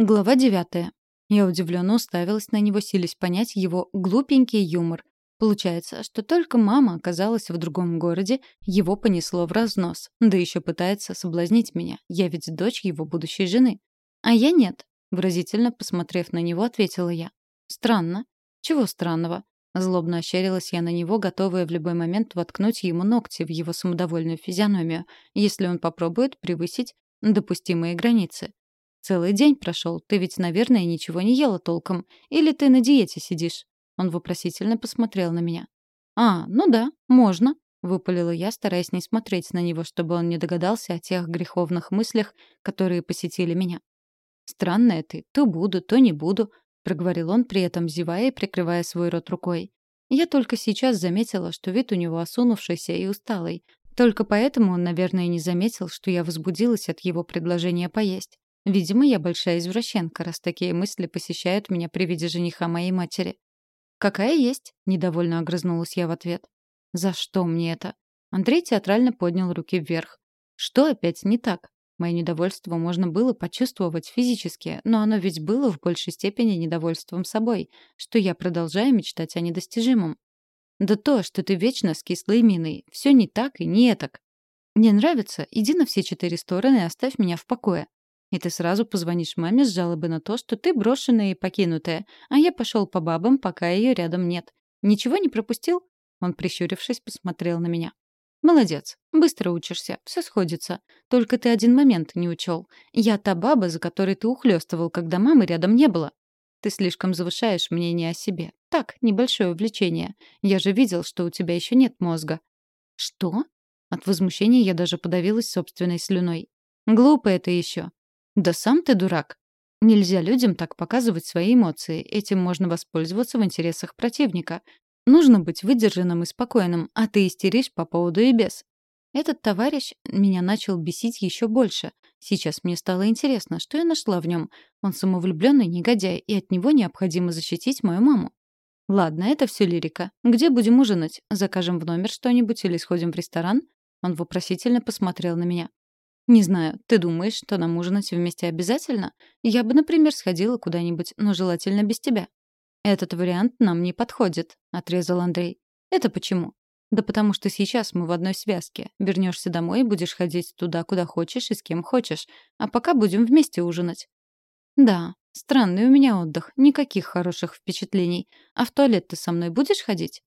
Глава девятая. Я удивленно уставилась на него, силясь понять его глупенький юмор. Получается, что только мама оказалась в другом городе, его понесло в разнос. Да еще пытается соблазнить меня. Я ведь дочь его будущей жены. А я нет. Выразительно посмотрев на него, ответила я. Странно. Чего странного? Злобно ощерилась я на него, готовая в любой момент воткнуть ему ногти в его самодовольную физиономию, если он попробует превысить допустимые границы. Целый день прошел. Ты ведь, наверное, ничего не ела толком. Или ты на диете сидишь?» Он вопросительно посмотрел на меня. «А, ну да, можно», — выпалила я, стараясь не смотреть на него, чтобы он не догадался о тех греховных мыслях, которые посетили меня. «Странная ты. То буду, то не буду», — проговорил он, при этом зевая и прикрывая свой рот рукой. Я только сейчас заметила, что вид у него осунувшийся и усталый. Только поэтому он, наверное, не заметил, что я возбудилась от его предложения поесть. Видимо, я большая извращенка, раз такие мысли посещают меня при виде жениха моей матери. «Какая есть?» — недовольно огрызнулась я в ответ. «За что мне это?» Андрей театрально поднял руки вверх. «Что опять не так?» Мое недовольство можно было почувствовать физически, но оно ведь было в большей степени недовольством собой, что я продолжаю мечтать о недостижимом. Да то, что ты вечно с кислой миной. Все не так и не так. Не нравится? Иди на все четыре стороны и оставь меня в покое. И ты сразу позвонишь маме с жалобой на то, что ты брошенная и покинутая, а я пошел по бабам, пока ее рядом нет. Ничего не пропустил?» Он, прищурившись, посмотрел на меня. «Молодец. Быстро учишься. Все сходится. Только ты один момент не учел. Я та баба, за которой ты ухлёстывал, когда мамы рядом не было. Ты слишком завышаешь мнение о себе. Так, небольшое увлечение. Я же видел, что у тебя еще нет мозга». «Что?» От возмущения я даже подавилась собственной слюной. «Глупо это еще. Да сам ты дурак. Нельзя людям так показывать свои эмоции. Этим можно воспользоваться в интересах противника. Нужно быть выдержанным и спокойным, а ты истеришь по поводу и без. Этот товарищ меня начал бесить еще больше. Сейчас мне стало интересно, что я нашла в нем. Он самовлюбленный негодяй, и от него необходимо защитить мою маму. Ладно, это все лирика. Где будем ужинать? Закажем в номер что-нибудь или сходим в ресторан? Он вопросительно посмотрел на меня. «Не знаю, ты думаешь, что нам ужинать вместе обязательно? Я бы, например, сходила куда-нибудь, но желательно без тебя». «Этот вариант нам не подходит», — отрезал Андрей. «Это почему?» «Да потому что сейчас мы в одной связке. Вернешься домой и будешь ходить туда, куда хочешь и с кем хочешь. А пока будем вместе ужинать». «Да, странный у меня отдых. Никаких хороших впечатлений. А в туалет ты со мной будешь ходить?»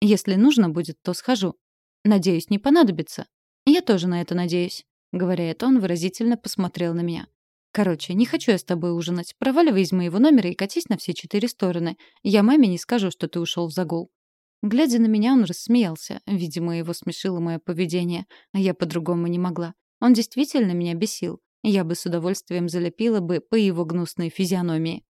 «Если нужно будет, то схожу. Надеюсь, не понадобится». «Я тоже на это надеюсь». Говоря это, он выразительно посмотрел на меня. «Короче, не хочу я с тобой ужинать. Проваливай из моего номера и катись на все четыре стороны. Я маме не скажу, что ты ушел в загул». Глядя на меня, он рассмеялся. Видимо, его смешило мое поведение, а я по-другому не могла. Он действительно меня бесил. Я бы с удовольствием залепила бы по его гнусной физиономии.